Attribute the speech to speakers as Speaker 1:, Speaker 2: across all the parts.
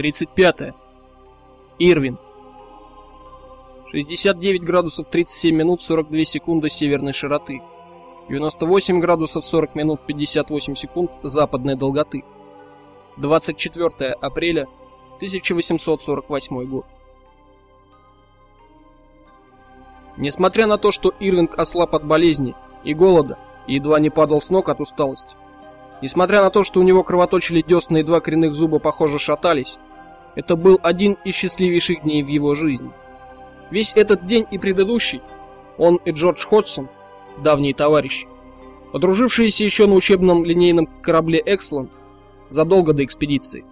Speaker 1: 35. Ирвин. 69 градусов 37 минут 42 секунды северной широты. 98 градусов 40 минут 58 секунд западной долготы. 24 апреля 1848 год. Несмотря на то, что Ирвинг ослаб от болезни и голода и едва не падал с ног от усталости, несмотря на то, что у него кровоточили десны и два коренных зуба, похоже, шатались, это был один из счастливейших дней в его жизни. Весь этот день и предыдущий он и Джордж Ходсон, давние товарищи, подружившиеся еще на учебном линейном корабле Экслон задолго до экспедиции,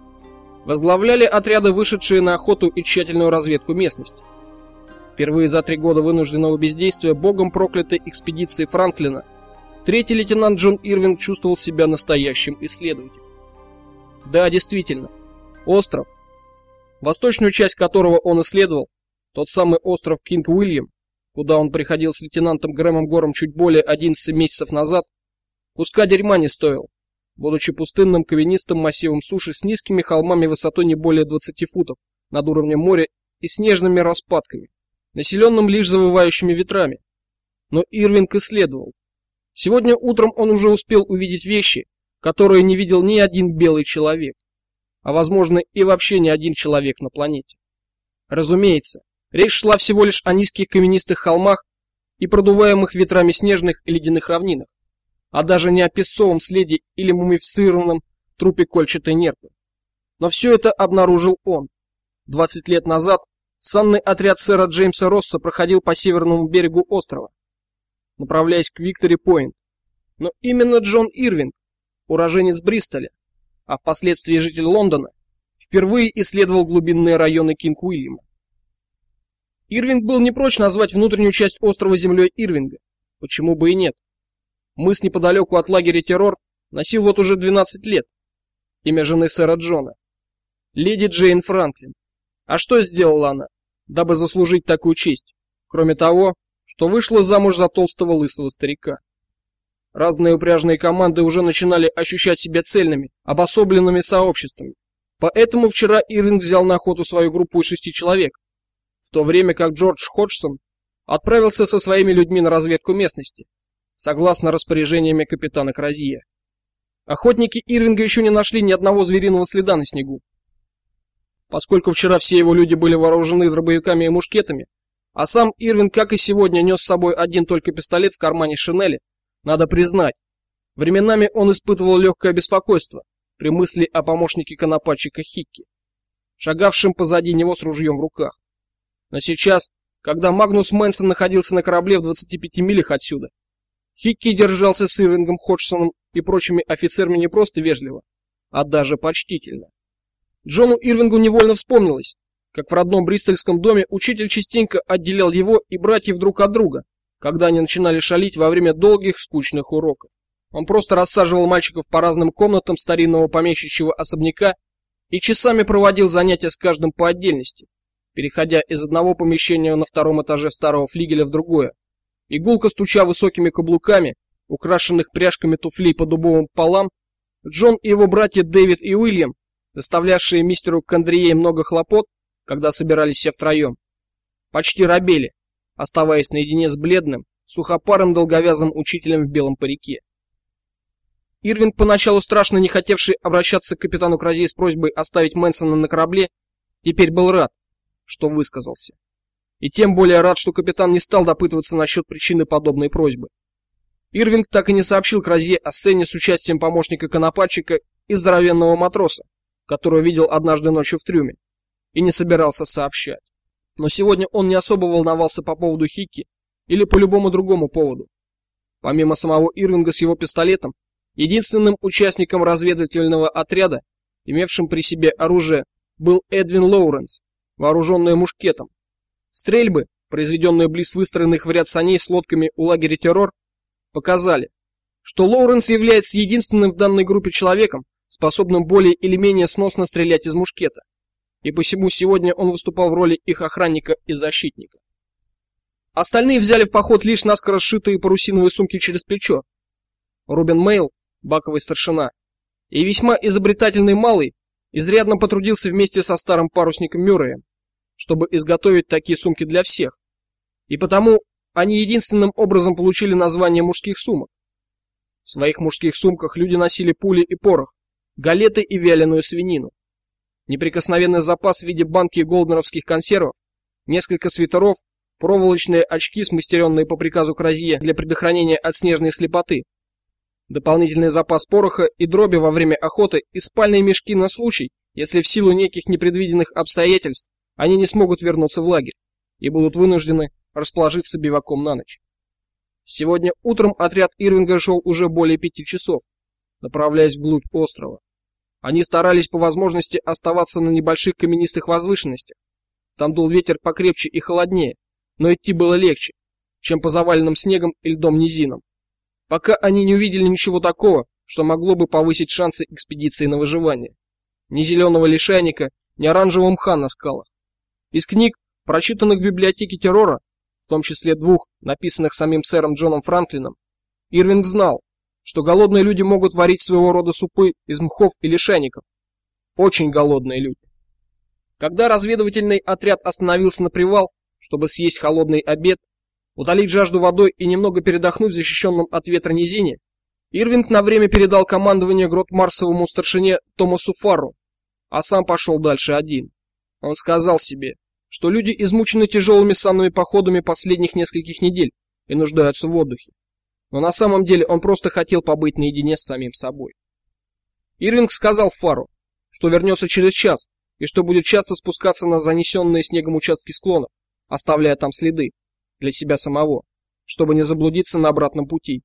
Speaker 1: возглавляли отряды, вышедшие на охоту и тщательную разведку местности. Впервые за три года вынужденного бездействия богом проклятой экспедиции Франклина третий лейтенант Джон Ирвинг чувствовал себя настоящим исследователем. Да, действительно, остров, восточную часть которого он исследовал, тот самый остров Кинг-Уильям, куда он приходил с лейтенантом Грэмом Гором чуть более 11 месяцев назад, куска дерьма не стоил, будучи пустынным каменистым массивом суши с низкими холмами высотой не более 20 футов над уровнем моря и снежными распадками, населенным лишь завывающими ветрами. Но Ирвинг исследовал. Сегодня утром он уже успел увидеть вещи, которые не видел ни один белый человек, а возможно и вообще ни один человек на планете. Разумеется, речь шла всего лишь о низких каменистых холмах и продуваемых ветрами снежных и ледяных равнинах, а даже не о песцовом следе или мумифицированном трупе кольчатой нерпы. Но все это обнаружил он. 20 лет назад Санный отряд сэра Джеймса Росса проходил по северному берегу острова, направляясь к Виктори-Пойнт. Но именно Джон Ирвинг, уроженец Бристоля, а впоследствии житель Лондона, впервые исследовал глубинные районы Кинг-Уильяма. Ирвинг был не прочь назвать внутреннюю часть острова землей Ирвинга. Почему бы и нет? Мыс неподалеку от лагеря Террор носил вот уже 12 лет. Имя жены сэра Джона. Леди Джейн Франклин. А что сделала она, дабы заслужить такую честь? Кроме того, что вышла замуж за толстого лысого старика. Разные упряжные команды уже начинали ощущать себя цельными, обособленными сообществами. Поэтому вчера Ирвинг взял на охоту свою группу из шести человек, в то время как Джордж Ходжсон отправился со своими людьми на разведку местности, согласно распоряжениями капитана Кразия. Охотники Ирвинга еще не нашли ни одного звериного следа на снегу, Поскольку вчера все его люди были вооружены дробовиками и мушкетами, а сам Ирвин, как и сегодня, нес с собой один только пистолет в кармане шинели, надо признать, временами он испытывал легкое беспокойство при мысли о помощнике конопатчика Хикки, шагавшем позади него с ружьем в руках. Но сейчас, когда Магнус Мэнсон находился на корабле в 25 милях отсюда, Хикки держался с Ирвингом Ходжсоном и прочими офицерами не просто вежливо, а даже почтительно. Джону Ирвингу невольно вспомнилось, как в родном бристольском доме учитель частенько отделял его и братьев друг от друга, когда они начинали шалить во время долгих скучных уроков. Он просто рассаживал мальчиков по разным комнатам старинного помещичьего особняка и часами проводил занятия с каждым по отдельности, переходя из одного помещения на втором этаже старого флигеля в другое. Игулка стуча высокими каблуками, украшенных пряжками туфлей по дубовым полам, Джон и его братья Дэвид и Уильям доставлявшие мистеру Кандрие много хлопот, когда собирались все втроем, почти робели, оставаясь наедине с бледным, сухопарым долговязым учителем в белом парике. Ирвинг, поначалу страшно не хотевший обращаться к капитану Крази с просьбой оставить Мэнсона на корабле, теперь был рад, что высказался. И тем более рад, что капитан не стал допытываться насчет причины подобной просьбы. Ирвинг так и не сообщил Кразе о сцене с участием помощника конопатчика и здоровенного матроса, которую видел однажды ночью в трюме, и не собирался сообщать. Но сегодня он не особо волновался по поводу Хики или по любому другому поводу. Помимо самого Ирвинга с его пистолетом, единственным участником разведывательного отряда, имевшим при себе оружие, был Эдвин Лоуренс, вооруженный мушкетом. Стрельбы, произведенные близ выстроенных в ряд саней с лодками у лагеря Террор, показали, что Лоуренс является единственным в данной группе человеком, способным более или менее сносно стрелять из мушкета, и посему сегодня он выступал в роли их охранника и защитника. Остальные взяли в поход лишь наскоро сшитые парусиновые сумки через плечо. Робин Мейл, баковый старшина, и весьма изобретательный малый, изрядно потрудился вместе со старым парусником Мюрреем, чтобы изготовить такие сумки для всех. И потому они единственным образом получили название мужских сумок. В своих мужских сумках люди носили пули и порох, галеты и вяленую свинину. Неприкосновенный запас в виде банки голднеровских консервов, несколько свитеров, проволочные очки, смастеренные по приказу Кразье для предохранения от снежной слепоты, дополнительный запас пороха и дроби во время охоты и спальные мешки на случай, если в силу неких непредвиденных обстоятельств они не смогут вернуться в лагерь и будут вынуждены расположиться биваком на ночь. Сегодня утром отряд Ирвинга шел уже более пяти часов, направляясь вглубь острова. Они старались по возможности оставаться на небольших каменистых возвышенностях. Там дул ветер покрепче и холоднее, но идти было легче, чем по заваленным снегом и льдом низинам пока они не увидели ничего такого, что могло бы повысить шансы экспедиции на выживание. Ни зеленого лишайника, ни оранжевого мха на скалах. Из книг, прочитанных в библиотеке террора, в том числе двух, написанных самим сэром Джоном Франклином, Ирвинг знал, что голодные люди могут варить своего рода супы из мхов и лишайников. Очень голодные люди. Когда разведывательный отряд остановился на привал, чтобы съесть холодный обед, утолить жажду водой и немного передохнуть в защищенном от ветра низине, Ирвинг на время передал командование Грот-Марсовому старшине Томасу Фарру, а сам пошел дальше один. Он сказал себе, что люди измучены тяжелыми санными походами последних нескольких недель и нуждаются в отдыхе. Но на самом деле он просто хотел побыть наедине с самим собой. Ирвинг сказал Фару, что вернется через час и что будет часто спускаться на занесенные снегом участки склонов, оставляя там следы, для себя самого, чтобы не заблудиться на обратном пути,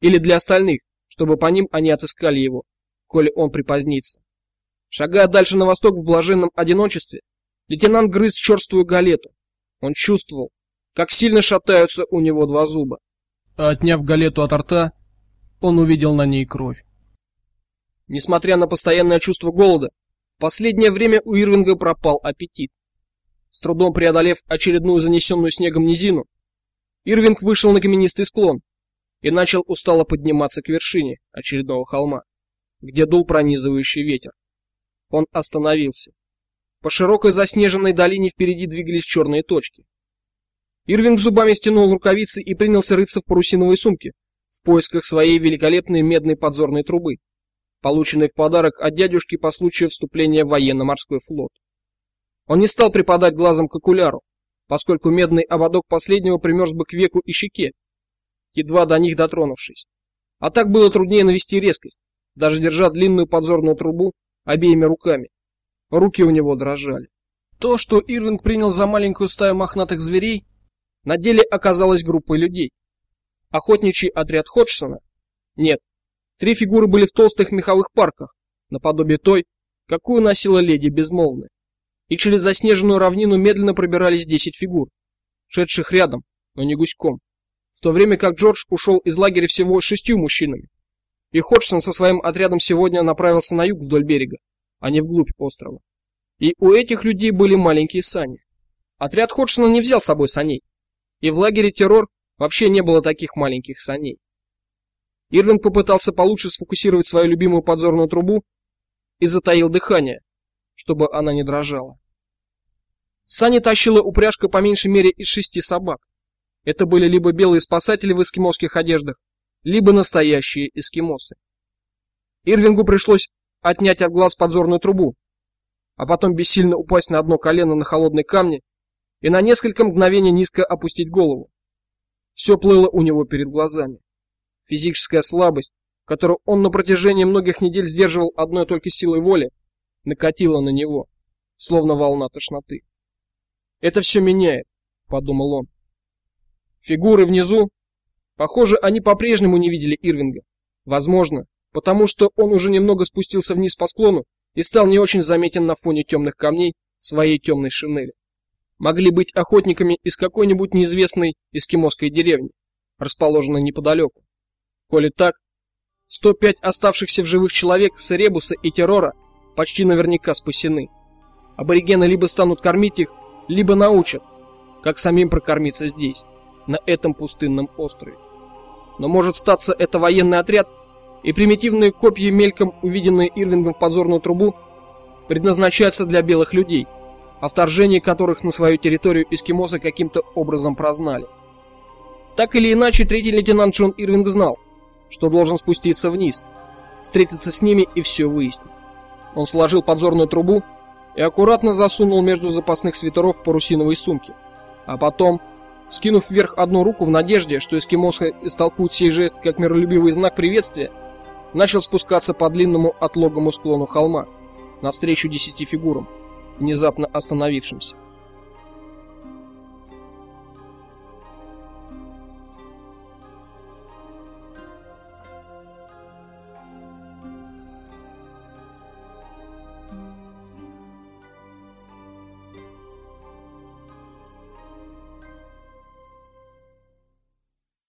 Speaker 1: или для остальных, чтобы по ним они отыскали его, коли он припозднится. Шагая дальше на восток в блаженном одиночестве, лейтенант грыз черствую галету. Он чувствовал, как сильно шатаются у него два зуба. А отняв галету от рта, он увидел на ней кровь. Несмотря на постоянное чувство голода, в последнее время у Ирвинга пропал аппетит. С трудом преодолев очередную занесенную снегом низину, Ирвинг вышел на каменистый склон и начал устало подниматься к вершине очередного холма, где дул пронизывающий ветер. Он остановился. По широкой заснеженной долине впереди двигались черные точки. Ирвинг зубами стянул рукавицы и принялся рыться в парусиновой сумке в поисках своей великолепной медной подзорной трубы, полученной в подарок от дядюшки по случаю вступления в военно-морской флот. Он не стал припадать глазом к окуляру, поскольку медный ободок последнего примерз бы к веку и щеке, едва до них дотронувшись. А так было труднее навести резкость, даже держа длинную подзорную трубу обеими руками. Руки у него дрожали. То, что Ирвинг принял за маленькую стаю мохнатых зверей, на деле оказалось группой людей. Охотничий отряд Ходжсона? Нет. Три фигуры были в толстых меховых парках, наподобие той, какую носила леди Безмолвная и через заснеженную равнину медленно пробирались десять фигур, шедших рядом, но не гуськом, в то время как Джордж ушел из лагеря всего шестью мужчинами. И Ходжсон со своим отрядом сегодня направился на юг вдоль берега, а не вглубь острова. И у этих людей были маленькие сани. Отряд Ходжсона не взял с собой саней, и в лагере террор вообще не было таких маленьких саней. Ирвин попытался получше сфокусировать свою любимую подзорную трубу и затаил дыхание, чтобы она не дрожала. Сани тащила упряжка по меньшей мере из шести собак. Это были либо белые спасатели в эскимосских одеждах, либо настоящие эскимосы. Ирвингу пришлось отнять от глаз подзорную трубу, а потом бессильно упасть на одно колено на холодные камни и на несколько мгновений низко опустить голову. Все плыло у него перед глазами. Физическая слабость, которую он на протяжении многих недель сдерживал одной только силой воли, накатила на него, словно волна тошноты. Это все меняет, подумал он. Фигуры внизу, похоже, они по-прежнему не видели Ирвинга. Возможно, потому что он уже немного спустился вниз по склону и стал не очень заметен на фоне темных камней своей темной шинели. Могли быть охотниками из какой-нибудь неизвестной эскимосской деревни, расположенной неподалеку. Коли так, 105 оставшихся в живых человек с Ребуса и Террора почти наверняка спасены. Аборигены либо станут кормить их, либо научат, как самим прокормиться здесь, на этом пустынном острове. Но может статься это военный отряд, и примитивные копья, мельком увиденные Ирвингом в подзорную трубу, предназначаются для белых людей, о вторжении которых на свою территорию эскимосы каким-то образом прознали. Так или иначе, третий лейтенант Джон Ирвинг знал, что должен спуститься вниз, встретиться с ними и все выяснить. Он сложил подзорную трубу и аккуратно засунул между запасных свитеров парусиновые сумки, а потом, скинув вверх одну руку в надежде, что эскимосы истолкуют сей жест как миролюбивый знак приветствия, начал спускаться по длинному отлогому склону холма навстречу десяти фигурам, внезапно остановившимся.